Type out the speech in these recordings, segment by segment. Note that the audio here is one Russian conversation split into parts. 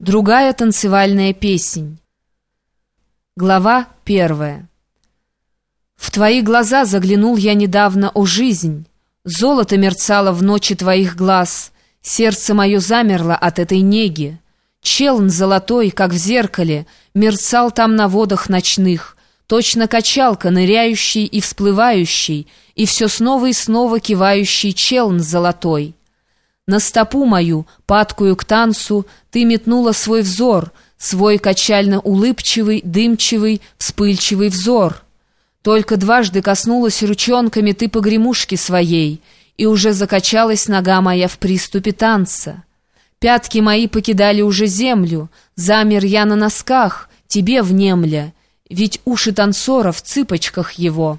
Другая танцевальная песнь. Глава первая. В твои глаза заглянул я недавно, о жизнь. Золото мерцало в ночи твоих глаз. Сердце мое замерло от этой неги. Челн золотой, как в зеркале, мерцал там на водах ночных. Точно качалка, ныряющий и всплывающий, и все снова и снова кивающий челн золотой. На стопу мою, падкую к танцу, ты метнула свой взор, свой качально-улыбчивый, дымчивый, вспыльчивый взор. Только дважды коснулась ручонками ты погремушки своей, и уже закачалась нога моя в приступе танца. Пятки мои покидали уже землю, замер я на носках, тебе внемля, ведь уши танцора в цыпочках его.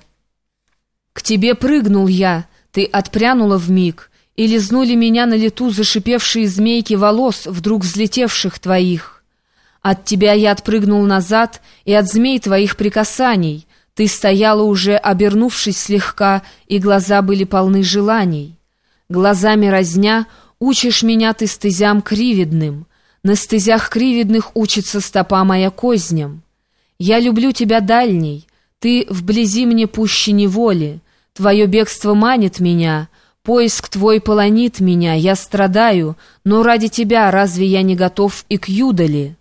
К тебе прыгнул я, ты отпрянула в миг, и лизнули меня на лету зашипевшие змейки волос, вдруг взлетевших твоих. От тебя я отпрыгнул назад, и от змей твоих прикасаний. Ты стояла уже, обернувшись слегка, и глаза были полны желаний. Глазами разня учишь меня ты стезям кривидным. На стезях кривидных учится стопа моя козням. Я люблю тебя дальней, ты вблизи мне пуще неволи. Твое бегство манит меня — Поиск твой полонит меня, я страдаю, но ради тебя разве я не готов и к юдали?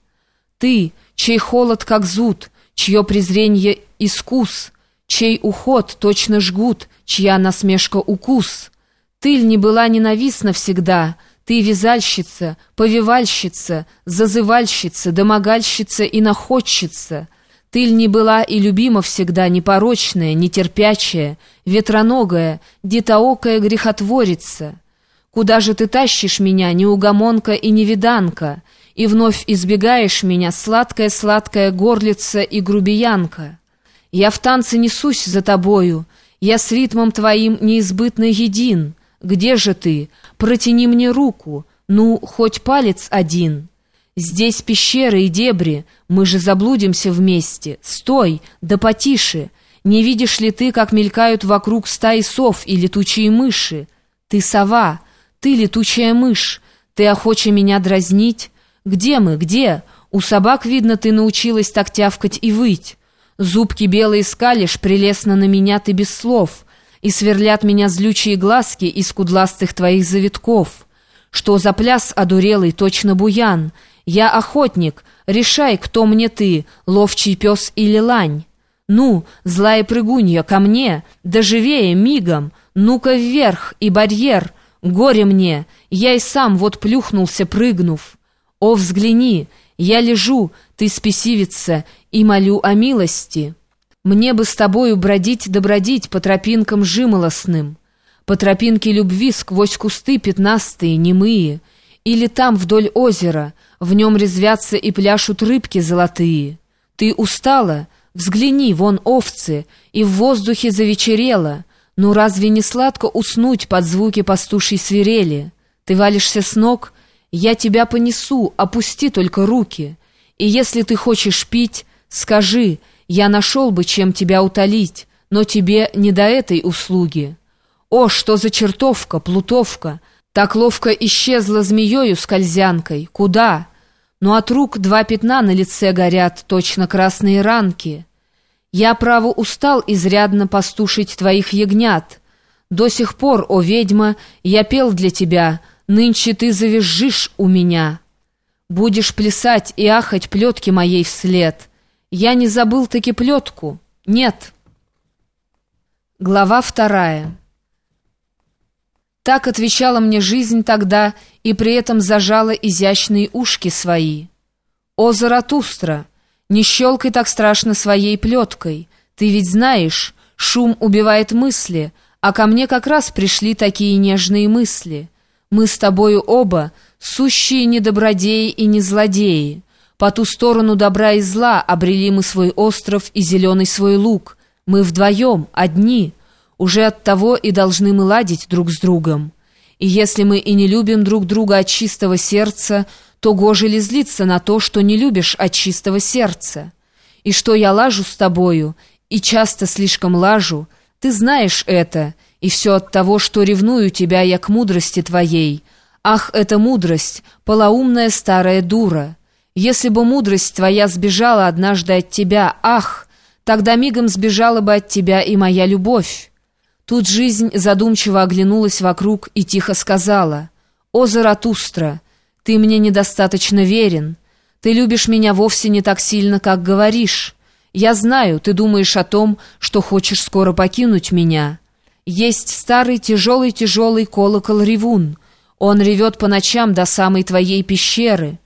Ты, чей холод как зуд, чье презренье искус, чей уход точно жгут, чья насмешка укус. Ты ль не была ненавистна всегда, ты вязальщица, повивальщица, зазывальщица, домогальщица и находчица — Тыль не была и любима всегда, непорочная, нетерпячая, ветроногая, детоокая грехотворица. Куда же ты тащишь меня, неугомонка и невиданка, и вновь избегаешь меня, сладкая-сладкая горлица и грубиянка? Я в танце несусь за тобою, я с ритмом твоим неизбытно един. Где же ты? Протяни мне руку, ну, хоть палец один». Здесь пещеры и дебри, мы же заблудимся вместе. Стой, да потише. Не видишь ли ты, как мелькают вокруг стаи сов и летучие мыши? Ты сова, ты летучая мышь, ты охоча меня дразнить? Где мы, где? У собак, видно, ты научилась так тявкать и выть. Зубки белые скалишь, прелестно на меня ты без слов, и сверлят меня злючие глазки из кудластых твоих завитков. Что за пляс одурелый, точно буян — я охотник, решай, кто мне ты, ловчий пес или лань. Ну, злая прыгунья, ко мне, да живее, мигом, ну-ка вверх и барьер, горе мне, я и сам вот плюхнулся, прыгнув. О, взгляни, я лежу, ты спесивица, и молю о милости. Мне бы с тобою бродить да по тропинкам жимолостным, по тропинке любви сквозь кусты пятнастые, немые, или там вдоль озера — в нем резвятся и пляшут рыбки золотые. Ты устала? Взгляни, вон овцы, и в воздухе завечерело. Ну разве не сладко уснуть под звуки пастушей свирели? Ты валишься с ног? Я тебя понесу, опусти только руки. И если ты хочешь пить, скажи, я нашел бы, чем тебя утолить, но тебе не до этой услуги. О, что за чертовка, плутовка! Так ловко исчезла змеёю скользянкой. Куда? Но от рук два пятна на лице горят, точно красные ранки. Я, право, устал изрядно пастушить твоих ягнят. До сих пор, о ведьма, я пел для тебя, нынче ты завизжишь у меня. Будешь плясать и ахать плетки моей вслед. Я не забыл таки плетку. Нет. Глава вторая. Так отвечала мне жизнь тогда и при этом зажала изящные ушки свои. «О, Заратустра, не щелкай так страшно своей плеткой. Ты ведь знаешь, шум убивает мысли, а ко мне как раз пришли такие нежные мысли. Мы с тобою оба сущие недобродеи и не злодеи. По ту сторону добра и зла обрели мы свой остров и зеленый свой луг. Мы вдвоем, одни». Уже от того и должны мы ладить друг с другом. И если мы и не любим друг друга от чистого сердца, то гоже ли злиться на то, что не любишь от чистого сердца? И что я лажу с тобою, и часто слишком лажу, ты знаешь это, и все от того, что ревную тебя я к мудрости твоей. Ах, эта мудрость, полоумная старая дура! Если бы мудрость твоя сбежала однажды от тебя, ах, тогда мигом сбежала бы от тебя и моя любовь. Тут жизнь задумчиво оглянулась вокруг и тихо сказала, «О, Заратустра, ты мне недостаточно верен, ты любишь меня вовсе не так сильно, как говоришь. Я знаю, ты думаешь о том, что хочешь скоро покинуть меня. Есть старый тяжелый-тяжелый колокол ревун, он ревет по ночам до самой твоей пещеры».